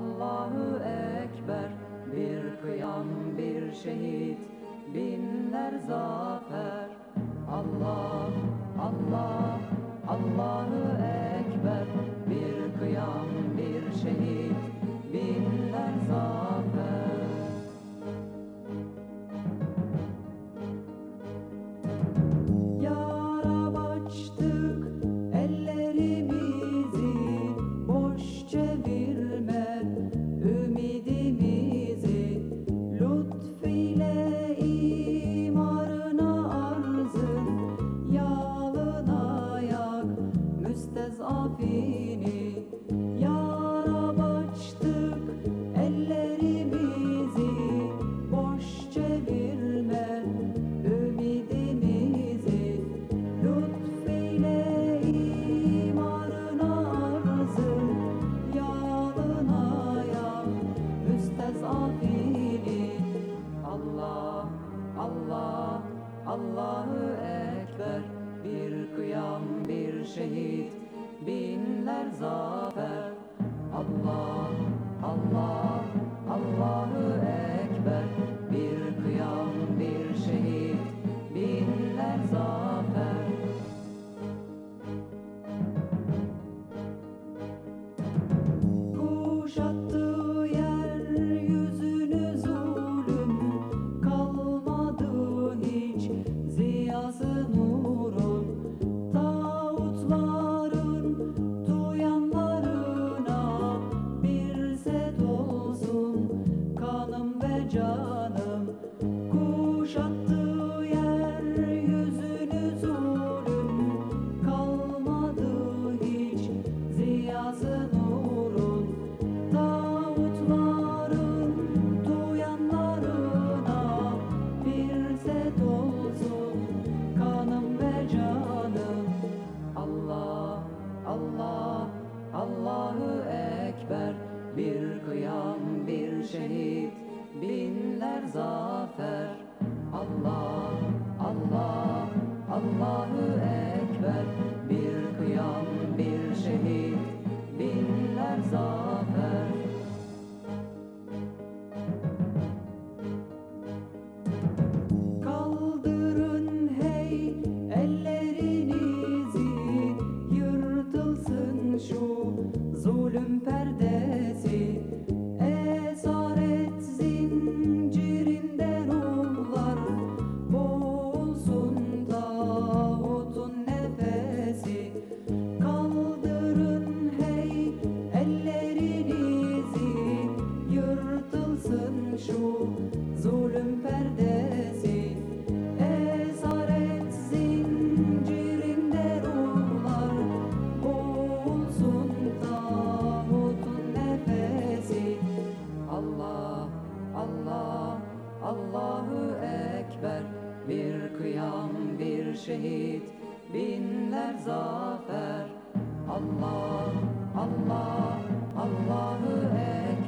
Allahu Ekber. Bir kıyam bir şehit. Binler zalim Allahu Ekber. Bir kıyam bir şehit Binler zafer. Allah Allah Allahu Ekber. Bir kıyam bir şehit Binler zafer. Kuşattı Bir kıyam bir şehit binler zafer. Allah Allah Allah'ı şehit, binler zafer. Allah, Allah, Allahu Ekber.